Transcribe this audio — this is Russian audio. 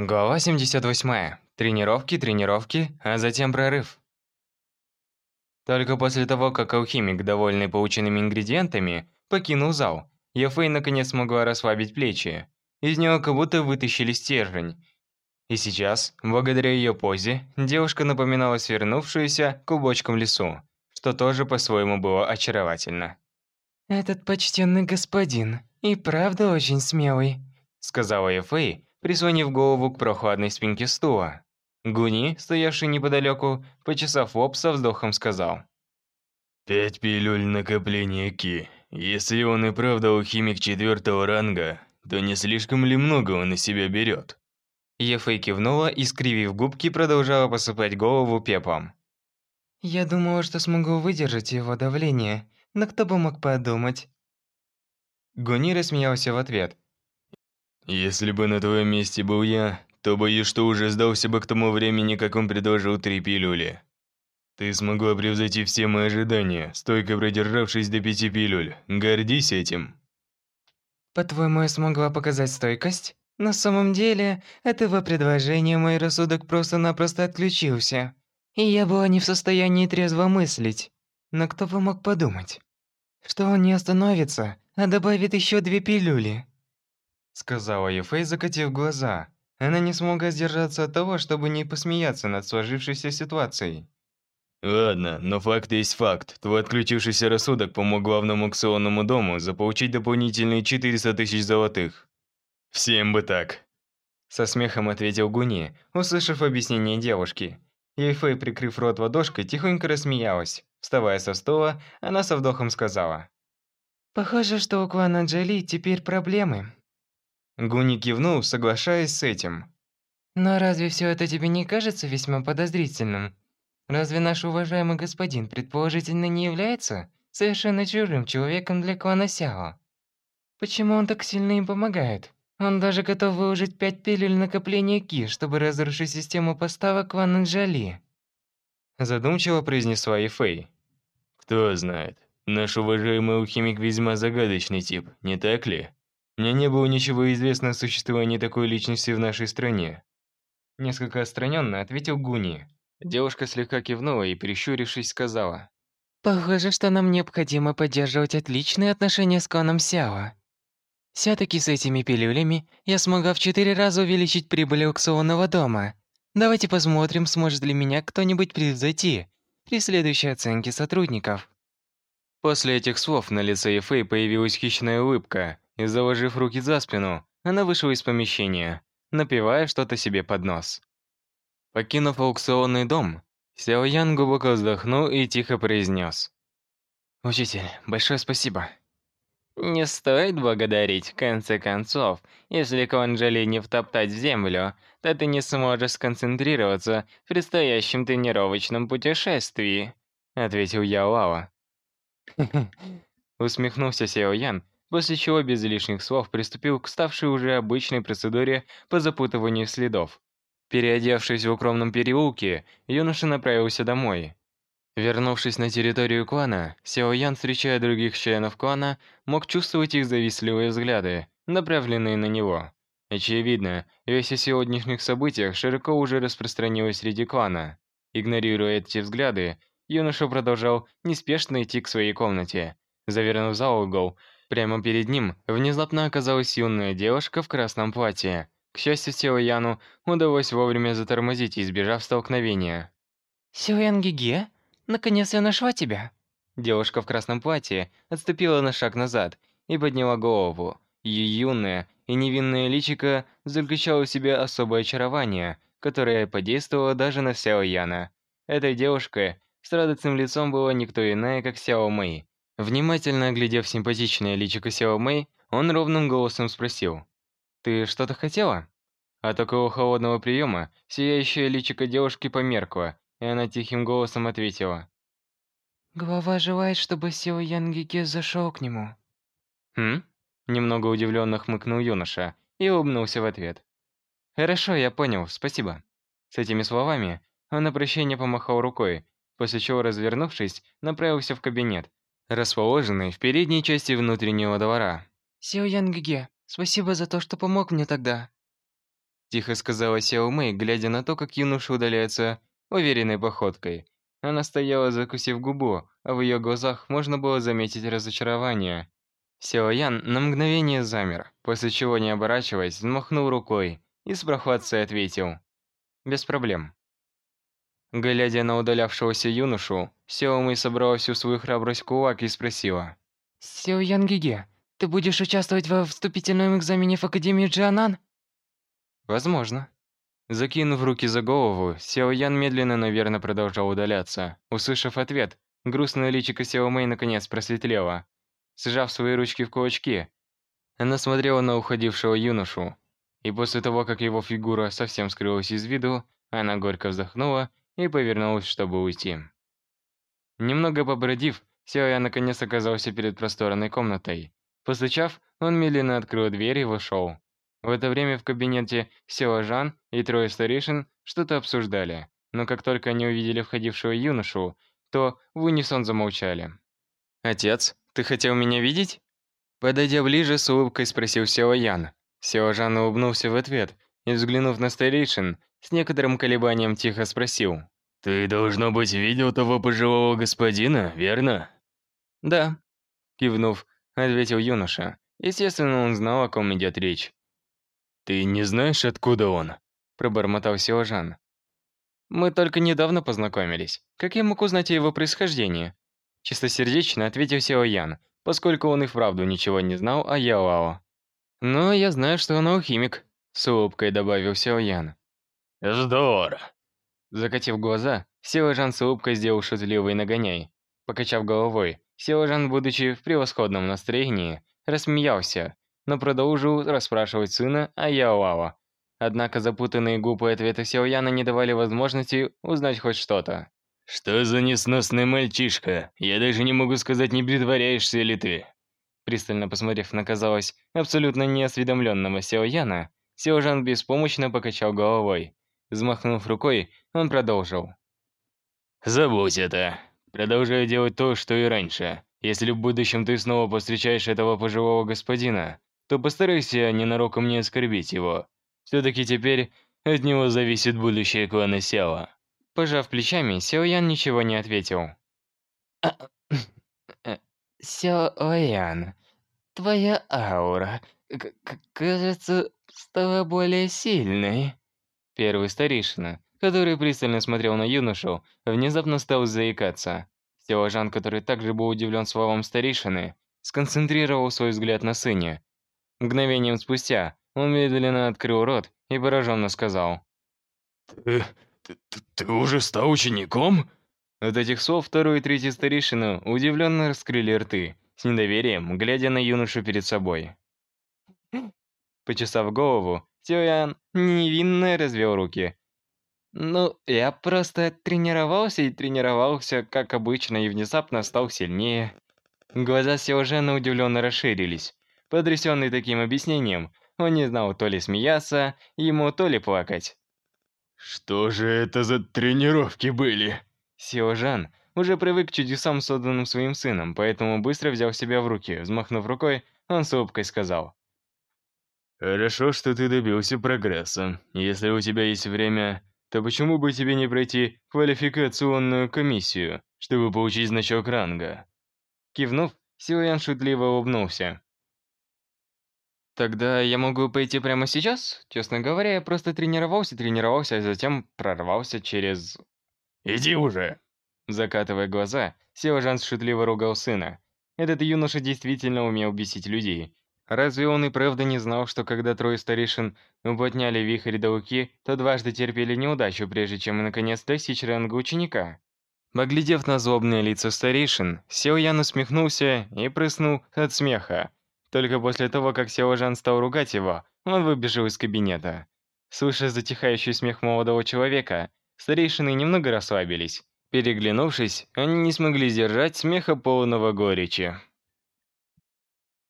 Глава 78. Тренировки, тренировки, а затем прорыв. Только после того, как алхимик, довольный полученными ингредиентами, покинул зал, Яфей наконец смогла расслабить плечи. Из него как будто вытащили стержень. И сейчас, благодаря ее позе, девушка напоминала свернувшуюся клубочком лесу, что тоже по-своему было очаровательно. «Этот почтенный господин и правда очень смелый», сказала Яфей, прислонив голову к прохладной спинке стула. Гуни, стоявший неподалеку, почесав лоб со вздохом сказал. «Пять пилюль накопления Ки. Если он и правда алхимик четвертого ранга, то не слишком ли много он из себя берет?» Ефэй кивнула и, скривив губки, продолжала посыпать голову пеплом. «Я думала, что смогу выдержать его давление, но кто бы мог подумать?» Гуни рассмеялся в ответ, если бы на твоем месте был я, то боюсь, что уже сдался бы к тому времени, как он предложил три пилюли. Ты смогла превзойти все мои ожидания, стойко продержавшись до пяти пилюль. Гордись этим. По-твоему, я смогла показать стойкость? На самом деле, этого предложения мой рассудок просто-напросто отключился. И я была не в состоянии трезво мыслить. Но кто бы мог подумать, что он не остановится, а добавит еще две пилюли сказала Ефей, закатив глаза. Она не смогла сдержаться от того, чтобы не посмеяться над сложившейся ситуацией. Ладно, но факт есть факт. Твой отключившийся рассудок помог главному аукционному дому заполучить дополнительные 400 тысяч золотых. Всем бы так. Со смехом ответил Гуни, услышав объяснение девушки. Ейфэй, прикрыв рот ладошкой, тихонько рассмеялась. Вставая со стола, она со вдохом сказала. «Похоже, что у клана Джоли теперь проблемы. Гуни кивнул, соглашаясь с этим. «Но разве все это тебе не кажется весьма подозрительным? Разве наш уважаемый господин предположительно не является совершенно чужим человеком для клана Сяо? Почему он так сильно им помогает? Он даже готов выложить пять пилюль накопления Ки, чтобы разрушить систему поставок клана Джоли». Задумчиво произнесла Ефэй. «Кто знает, наш уважаемый алхимик весьма загадочный тип, не так ли?» Мне не было ничего известно о существовании такой личности в нашей стране. Несколько отстраненно ответил Гуни. Девушка слегка кивнула и, прищурившись, сказала. «Похоже, что нам необходимо поддерживать отличные отношения с кланом Сяо. Все-таки с этими пилюлями я смогла в четыре раза увеличить прибыль аукционного дома. Давайте посмотрим, сможет ли меня кто-нибудь превзойти при следующей оценке сотрудников». После этих слов на лице Ефэй появилась хищная улыбка, и, заложив руки за спину, она вышла из помещения, напевая что-то себе под нос. Покинув аукционный дом, Сяо Ян глубоко вздохнул и тихо произнес. «Учитель, большое спасибо». «Не стоит благодарить, в конце концов. Если Куанджали не втоптать в землю, то ты не сможешь сконцентрироваться в предстоящем тренировочном путешествии», ответил Яо Лао. Усмехнулся Сяо Ян после чего без лишних слов приступил к ставшей уже обычной процедуре по запутыванию следов. Переодевшись в укромном переулке, юноша направился домой. Вернувшись на территорию клана, Сяо Ян, встречая других членов клана, мог чувствовать их завистливые взгляды, направленные на него. Очевидно, весть о сегодняшних событиях широко уже распространилась среди клана. Игнорируя эти взгляды, юноша продолжал неспешно идти к своей комнате. Завернув за угол, Прямо перед ним внезапно оказалась юная девушка в красном платье. К счастью, Сео Яну удалось вовремя затормозить, избежав столкновения. «Сюэн Гиге, наконец я нашла тебя!» Девушка в красном платье отступила на шаг назад и подняла голову. Ее юное и невинное личико заключало в себе особое очарование, которое подействовало даже на Сяо Яна. Этой девушкой с радостным лицом была никто иная, как Сяо Мэй, Внимательно оглядев симпатичное личико Сяо Мэй, он ровным голосом спросил. «Ты что-то хотела?» От такого холодного приема сияющее личико девушки померкло, и она тихим голосом ответила. «Глава желает, чтобы Сяо Янгиге зашел к нему». «Хм?» Немного удивленно хмыкнул юноша и улыбнулся в ответ. «Хорошо, я понял, спасибо». С этими словами он на прощение помахал рукой, после чего, развернувшись, направился в кабинет, расположенный в передней части внутреннего двора. Сио Янгге, спасибо за то, что помог мне тогда. Тихо сказала Сяо Мэй, глядя на то, как юноша удаляется уверенной походкой. Она стояла, закусив губу, а в ее глазах можно было заметить разочарование. Сяо Ян на мгновение замер, после чего, не оборачиваясь, взмахнул рукой и с прохладцей ответил. «Без проблем». Глядя на удалявшегося юношу, Сяо Мэй собрала всю свою храбрость в кулак и спросила. Сяо Ян Гиге, ты будешь участвовать во вступительном экзамене в Академию Джианан? Возможно. Закинув руки за голову, Сяо Ян медленно, наверное, продолжал удаляться. Услышав ответ, грустное личико Сяо Мэй наконец просветлело. Сжав свои ручки в кулачки, она смотрела на уходившего юношу. И после того, как его фигура совсем скрылась из виду, она горько вздохнула и повернулась, чтобы уйти. Немного побродив, Сяо Ян наконец оказался перед просторной комнатой. Постучав, он медленно открыл дверь и вошел. В это время в кабинете Сева Жан и трое старейшин что-то обсуждали, но как только они увидели входившего юношу, то в унисон замолчали. «Отец, ты хотел меня видеть?» Подойдя ближе, с улыбкой спросил Сео Ян. Сео Жан улыбнулся в ответ и, взглянув на старейшин, с некоторым колебанием тихо спросил. «Ты, должно быть, видел того пожилого господина, верно?» «Да», кивнув, ответил юноша. Естественно, он знал, о ком идет речь. «Ты не знаешь, откуда он?» Пробормотал Силажан. «Мы только недавно познакомились. Как я мог узнать о его происхождении?» Чистосердечно ответил Сио Ян, поскольку он и вправду ничего не знал о Яоао. «Но я знаю, что он алхимик», — с улыбкой добавил Сио Ян. «Здорово!» Закатив глаза, Сио Жан с улыбкой сделал шутливый нагоняй. Покачав головой, Сио Жан, будучи в превосходном настроении, рассмеялся, но продолжил расспрашивать сына о Яоао. Однако запутанные глупые ответы Сяояна не давали возможности узнать хоть что-то. «Что за несносный мальчишка? Я даже не могу сказать, не притворяешься ли ты?» Пристально посмотрев на, казалось, абсолютно неосведомленного Сяояна, Сяожан беспомощно покачал головой. Взмахнув рукой, он продолжил. «Забудь это. Продолжай делать то, что и раньше. Если в будущем ты снова повстречаешь этого пожилого господина, то постарайся ненароком не оскорбить его. Все-таки теперь от него зависит будущее клана Сяо. Пожав плечами, Сяо Ян ничего не ответил. Сяо Ян, твоя аура, кажется, стала более сильной. Первый старейшина, который пристально смотрел на юношу, внезапно стал заикаться. Сяо Жан, который также был удивлен словам старейшины, сконцентрировал свой взгляд на сыне, Мгновением спустя он медленно открыл рот и пораженно сказал. «Ты... ты, ты уже стал учеником?» От этих слов второй и третий старейшина удивленно раскрыли рты, с недоверием, глядя на юношу перед собой. Почесав голову, Сюян невинно развел руки. «Ну, я просто тренировался и тренировался, как обычно, и внезапно стал сильнее». Глаза Сиожена удивленно расширились. Потрясенный таким объяснением, он не знал то ли смеяться, ему то ли плакать. «Что же это за тренировки были?» Сио Жан уже привык к чудесам, созданным своим сыном, поэтому быстро взял себя в руки. Взмахнув рукой, он с улыбкой сказал. «Хорошо, что ты добился прогресса. Если у тебя есть время, то почему бы тебе не пройти квалификационную комиссию, чтобы получить значок ранга?» Кивнув, Сио Ян шутливо улыбнулся. Тогда я могу пойти прямо сейчас? Честно говоря, я просто тренировался, тренировался, а затем прорвался через... Иди уже! Закатывая глаза, Сеожан шутливо ругал сына. Этот юноша действительно умел бесить людей. Разве он и правда не знал, что когда трое старейшин уплотняли вихрь до Луки, то дважды терпели неудачу, прежде чем наконец достичь ранга ученика? Поглядев на злобные лица старейшин, Сео Ян усмехнулся и прыснул от смеха. Только после того, как Жан стал ругать его, он выбежал из кабинета. Слыша затихающий смех молодого человека, старейшины немного расслабились. Переглянувшись, они не смогли сдержать смеха полного горечи.